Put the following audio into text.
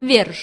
Верж.